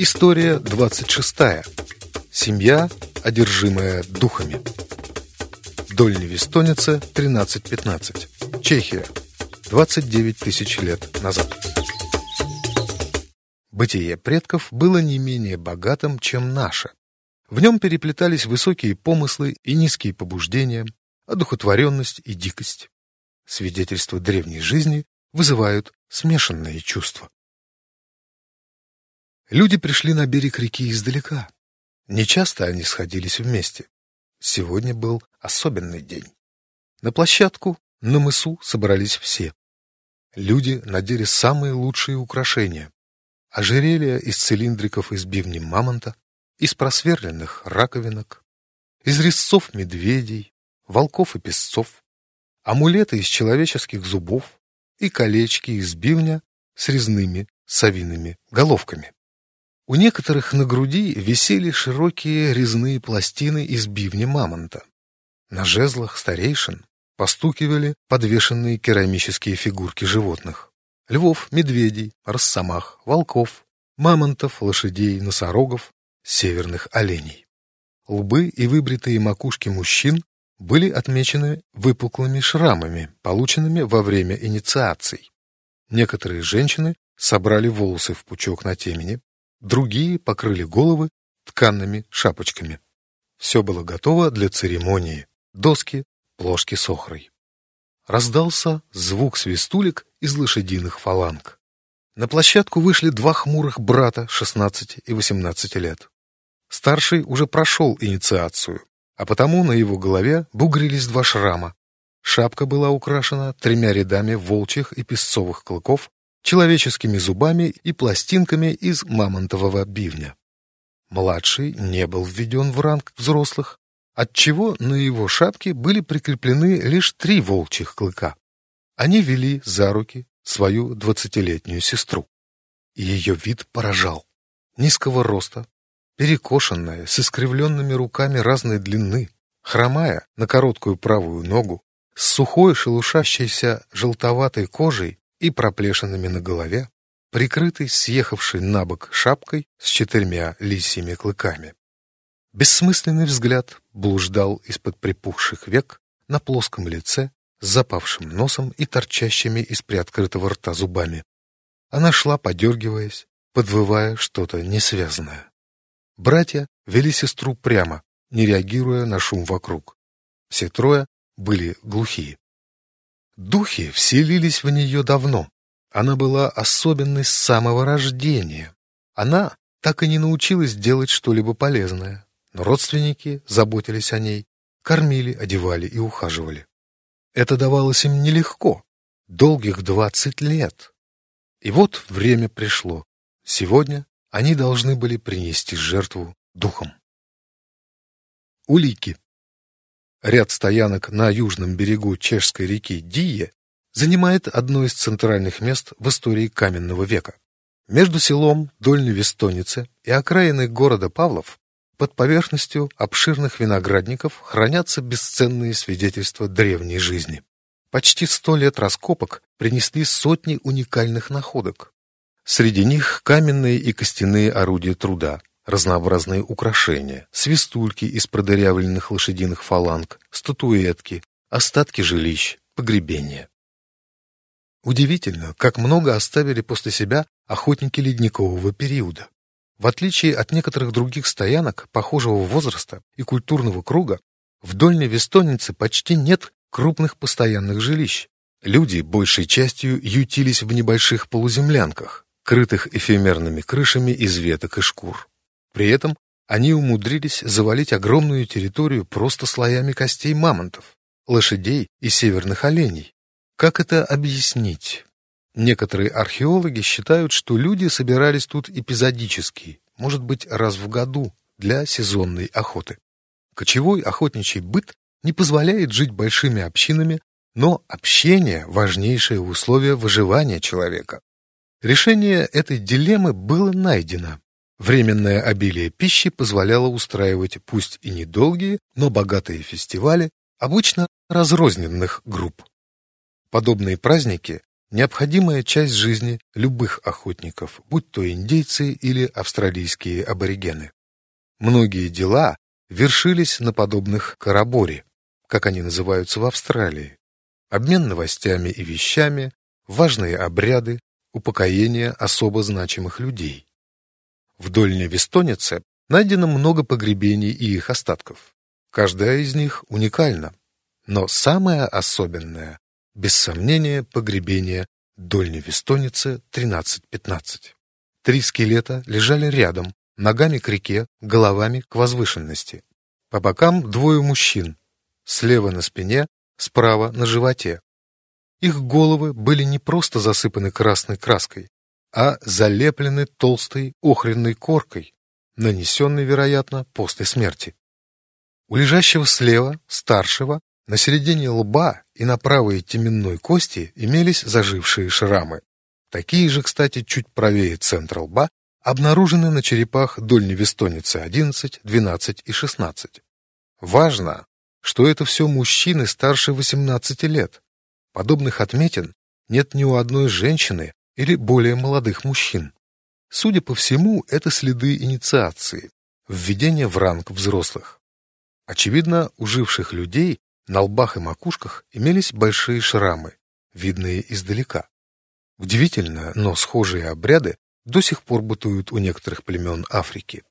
История 26. Семья, одержимая духами. Дольни Вестонице, 1315. Чехия. 29 тысяч лет назад. Бытие предков было не менее богатым, чем наше. В нем переплетались высокие помыслы и низкие побуждения, одухотворенность и дикость. Свидетельства древней жизни вызывают смешанные чувства. Люди пришли на берег реки издалека. Нечасто они сходились вместе. Сегодня был особенный день. На площадку, на мысу собрались все. Люди надели самые лучшие украшения. Ожерелья из цилиндриков из бивни мамонта, из просверленных раковинок, из резцов медведей, волков и песцов, амулеты из человеческих зубов и колечки из бивня с резными совиными головками. У некоторых на груди висели широкие резные пластины из бивня мамонта. На жезлах старейшин постукивали подвешенные керамические фигурки животных. Львов, медведей, росомах, волков, мамонтов, лошадей, носорогов, северных оленей. Лбы и выбритые макушки мужчин были отмечены выпуклыми шрамами, полученными во время инициаций. Некоторые женщины собрали волосы в пучок на темени, другие покрыли головы тканными шапочками. Все было готово для церемонии. Доски, плошки с охрой. Раздался звук свистулек из лошадиных фаланг. На площадку вышли два хмурых брата 16 и 18 лет. Старший уже прошел инициацию, а потому на его голове бугрились два шрама. Шапка была украшена тремя рядами волчьих и песцовых клыков, человеческими зубами и пластинками из мамонтового бивня. Младший не был введен в ранг взрослых, отчего на его шапке были прикреплены лишь три волчьих клыка. Они вели за руки свою двадцатилетнюю сестру. Ее вид поражал. Низкого роста, перекошенная, с искривленными руками разной длины, хромая на короткую правую ногу, с сухой шелушащейся желтоватой кожей и проплешинами на голове, прикрытый съехавшей на бок шапкой с четырьмя лисьими клыками. Бессмысленный взгляд блуждал из-под припухших век на плоском лице с запавшим носом и торчащими из приоткрытого рта зубами. Она шла, подергиваясь, подвывая что-то несвязанное. Братья вели сестру прямо, не реагируя на шум вокруг. Все трое были глухие. Духи вселились в нее давно. Она была особенной с самого рождения. Она так и не научилась делать что-либо полезное, но родственники заботились о ней, кормили, одевали и ухаживали. Это давалось им нелегко, долгих двадцать лет. И вот время пришло. Сегодня они должны были принести жертву духом. Улики Ряд стоянок на южном берегу чешской реки Дие занимает одно из центральных мест в истории каменного века. Между селом Дольной Вестонице и окраиной города Павлов под поверхностью обширных виноградников хранятся бесценные свидетельства древней жизни. Почти сто лет раскопок принесли сотни уникальных находок. Среди них каменные и костяные орудия труда, разнообразные украшения, свистульки из продырявленных лошадиных фаланг, статуэтки, остатки жилищ, погребения. Удивительно, как много оставили после себя охотники ледникового периода. В отличие от некоторых других стоянок похожего возраста и культурного круга, в Дольней Вестоннице почти нет крупных постоянных жилищ. Люди большей частью ютились в небольших полуземлянках, крытых эфемерными крышами из веток и шкур. При этом они умудрились завалить огромную территорию просто слоями костей мамонтов, лошадей и северных оленей. Как это объяснить? Некоторые археологи считают, что люди собирались тут эпизодически, может быть, раз в году, для сезонной охоты. Кочевой охотничий быт не позволяет жить большими общинами, но общение – важнейшее условие выживания человека. Решение этой дилеммы было найдено. Временное обилие пищи позволяло устраивать пусть и недолгие, но богатые фестивали, обычно разрозненных групп. Подобные праздники необходимая часть жизни любых охотников, будь то индейцы или австралийские аборигены. Многие дела вершились на подобных караборе, как они называются в Австралии. Обмен новостями и вещами, важные обряды, упокоение особо значимых людей. В Дольне Вестонице найдено много погребений и их остатков. Каждая из них уникальна, но самое особенное без сомнения, погребение Дольневестоницы 13-15. Три скелета лежали рядом, ногами к реке, головами к возвышенности. По бокам двое мужчин, слева на спине, справа на животе. Их головы были не просто засыпаны красной краской, а залеплены толстой охренной коркой, нанесенной, вероятно, после смерти. У лежащего слева, старшего, на середине лба и на правой теменной кости имелись зажившие шрамы. Такие же, кстати, чуть правее центра лба, обнаружены на черепах дольневестоницы 11, 12 и 16. Важно, что это все мужчины старше 18 лет. Подобных отметин нет ни у одной женщины или более молодых мужчин. Судя по всему, это следы инициации, введения в ранг взрослых. Очевидно, у живших людей на лбах и макушках имелись большие шрамы, видные издалека. Удивительно, но схожие обряды до сих пор бытуют у некоторых племен Африки.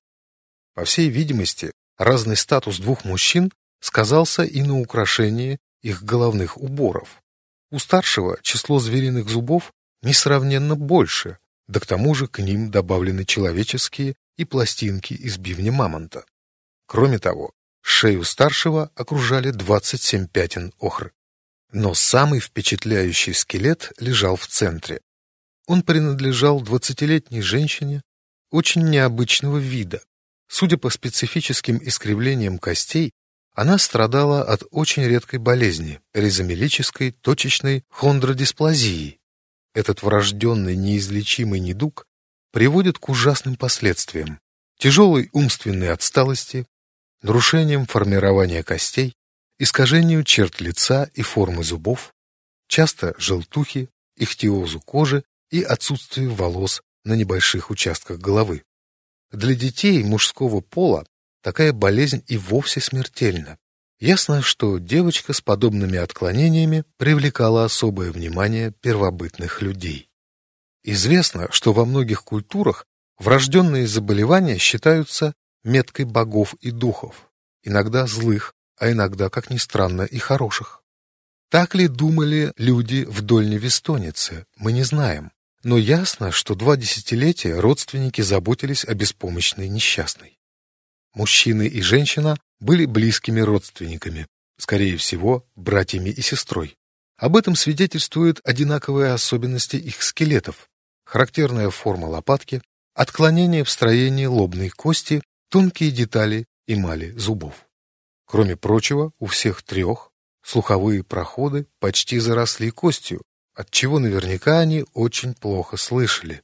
По всей видимости, разный статус двух мужчин сказался и на украшении их головных уборов. У старшего число звериных зубов несравненно больше, да к тому же к ним добавлены человеческие и пластинки из бивня мамонта. Кроме того, Шею старшего окружали 27 пятен охры. Но самый впечатляющий скелет лежал в центре. Он принадлежал двадцатилетней женщине очень необычного вида. Судя по специфическим искривлениям костей, она страдала от очень редкой болезни – ризомелической точечной хондродисплазии. Этот врожденный неизлечимый недуг приводит к ужасным последствиям – тяжелой умственной отсталости, нарушением формирования костей, искажению черт лица и формы зубов, часто желтухи, ихтиозу кожи и отсутствию волос на небольших участках головы. Для детей мужского пола такая болезнь и вовсе смертельна. Ясно, что девочка с подобными отклонениями привлекала особое внимание первобытных людей. Известно, что во многих культурах врожденные заболевания считаются меткой богов и духов, иногда злых, а иногда, как ни странно, и хороших. Так ли думали люди в Дольней Вестонице, мы не знаем. Но ясно, что два десятилетия родственники заботились о беспомощной несчастной. Мужчины и женщина были близкими родственниками, скорее всего, братьями и сестрой. Об этом свидетельствуют одинаковые особенности их скелетов, характерная форма лопатки, отклонение в строении лобной кости тонкие детали эмали зубов. Кроме прочего, у всех трех слуховые проходы почти заросли костью, отчего наверняка они очень плохо слышали.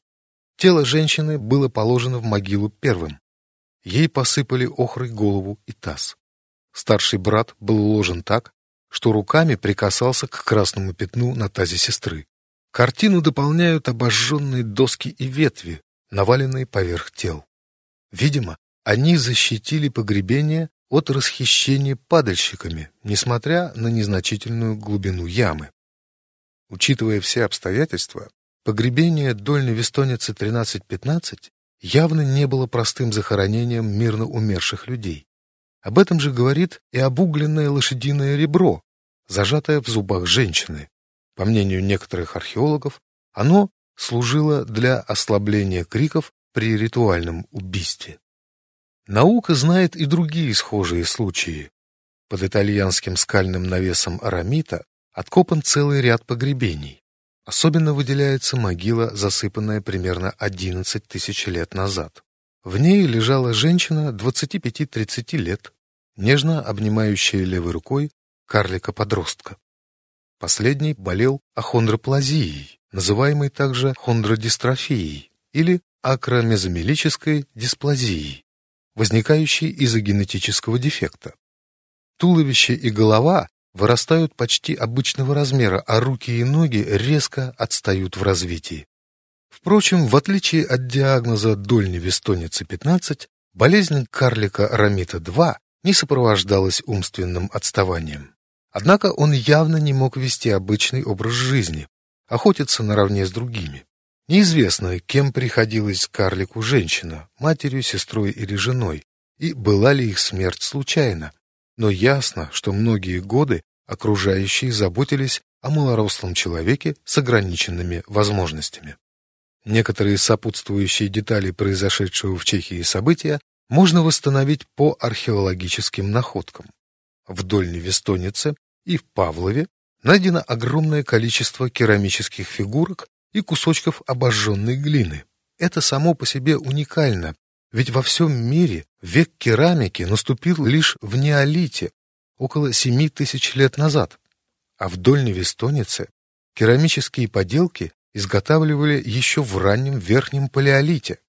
Тело женщины было положено в могилу первым. Ей посыпали охрой голову и таз. Старший брат был уложен так, что руками прикасался к красному пятну на тазе сестры. Картину дополняют обожженные доски и ветви, наваленные поверх тел. Видимо, они защитили погребение от расхищения падальщиками, несмотря на незначительную глубину ямы. Учитывая все обстоятельства, погребение Дольной Вестоницы 13-15 явно не было простым захоронением мирно умерших людей. Об этом же говорит и обугленное лошадиное ребро, зажатое в зубах женщины. По мнению некоторых археологов, оно служило для ослабления криков при ритуальном убийстве. Наука знает и другие схожие случаи. Под итальянским скальным навесом Арамита откопан целый ряд погребений. Особенно выделяется могила, засыпанная примерно 11 тысяч лет назад. В ней лежала женщина 25-30 лет, нежно обнимающая левой рукой карлика-подростка. Последний болел ахондроплазией, называемой также хондродистрофией или акромезомелической дисплазией возникающий из-за генетического дефекта. Туловище и голова вырастают почти обычного размера, а руки и ноги резко отстают в развитии. Впрочем, в отличие от диагноза дольни вестоницы 15, болезнь карлика Рамита-2 не сопровождалась умственным отставанием. Однако он явно не мог вести обычный образ жизни, охотиться наравне с другими. Неизвестно, кем приходилась карлику женщина, матерью, сестрой или женой, и была ли их смерть случайна. Но ясно, что многие годы окружающие заботились о малорослом человеке с ограниченными возможностями. Некоторые сопутствующие детали произошедшего в Чехии события можно восстановить по археологическим находкам. В Дольней Вестонице и в Павлове найдено огромное количество керамических фигурок и кусочков обожженной глины. Это само по себе уникально, ведь во всем мире век керамики наступил лишь в неолите, около 7 тысяч лет назад, а в Дольней Вестонице керамические поделки изготавливали еще в раннем верхнем палеолите.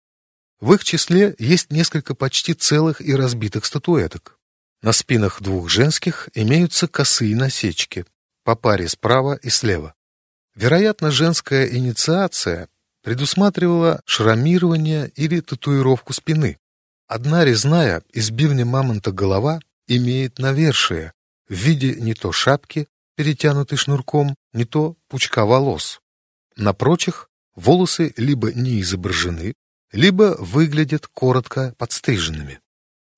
В их числе есть несколько почти целых и разбитых статуэток. На спинах двух женских имеются косые насечки, по паре справа и слева. Вероятно, женская инициация предусматривала шрамирование или татуировку спины. Одна резная из бивня мамонта голова имеет навершие в виде не то шапки, перетянутой шнурком, не то пучка волос. На прочих волосы либо не изображены, либо выглядят коротко подстриженными.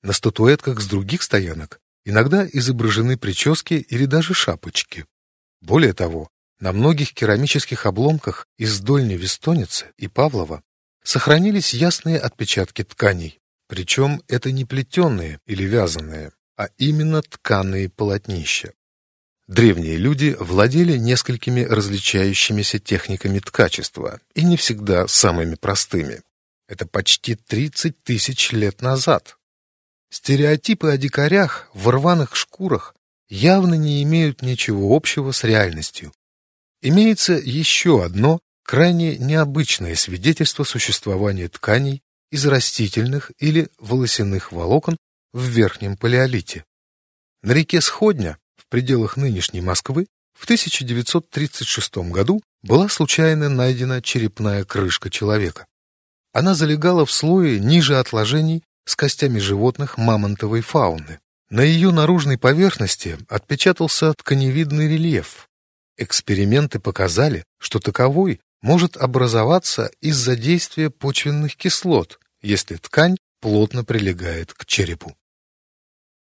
На статуэтках с других стоянок иногда изображены прически или даже шапочки. Более того, на многих керамических обломках из Дольней Вестоницы и Павлова сохранились ясные отпечатки тканей, причем это не плетеные или вязаные, а именно тканые полотнища. Древние люди владели несколькими различающимися техниками ткачества, и не всегда самыми простыми. Это почти 30 тысяч лет назад. Стереотипы о дикарях в рваных шкурах явно не имеют ничего общего с реальностью. Имеется еще одно крайне необычное свидетельство существования тканей из растительных или волосяных волокон в Верхнем Палеолите. На реке Сходня в пределах нынешней Москвы в 1936 году была случайно найдена черепная крышка человека. Она залегала в слое ниже отложений с костями животных мамонтовой фауны. На ее наружной поверхности отпечатался тканевидный рельеф. Эксперименты показали, что таковой может образоваться из-за действия почвенных кислот, если ткань плотно прилегает к черепу.